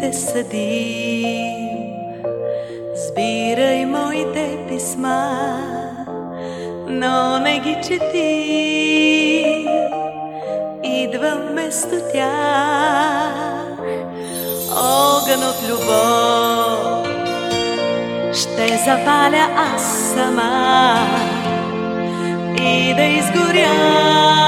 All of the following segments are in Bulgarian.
те съдим. Сбирай моите писма, но не ги чети. Идва вместо тях огън от любов. Ще запаля аз сама и да изгоря.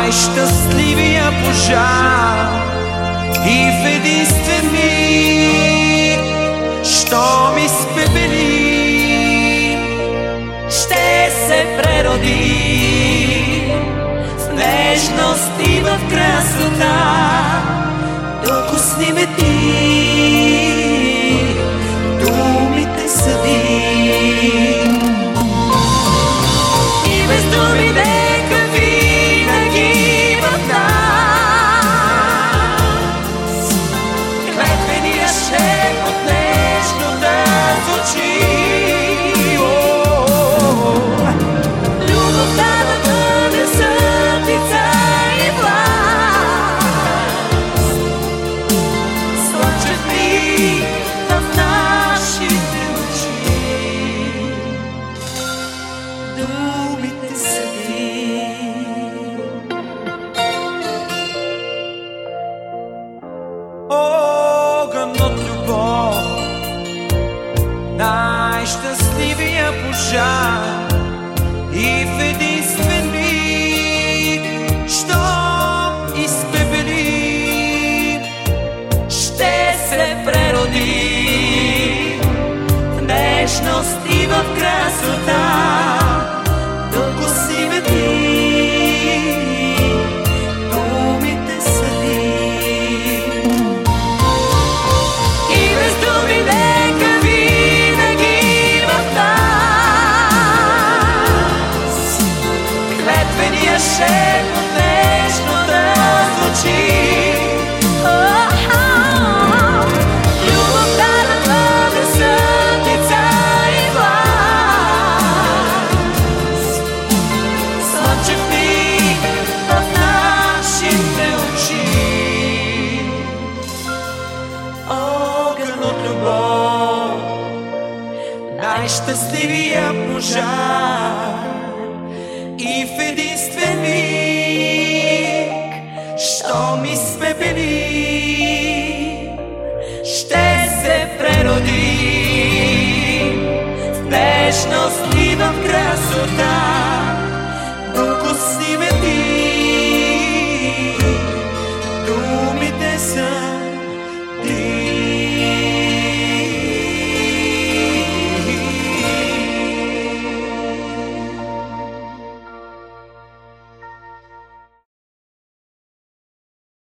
Най-щастливия пожар и в единствен миг, що ми спепели, ще се прероди в нежност и в красота, докосни ме ти. Най-щастливия пожар и в единствен миг, що изпепели, ще се прероди в нежност в красота. Най-щастливия пожар. И в единствен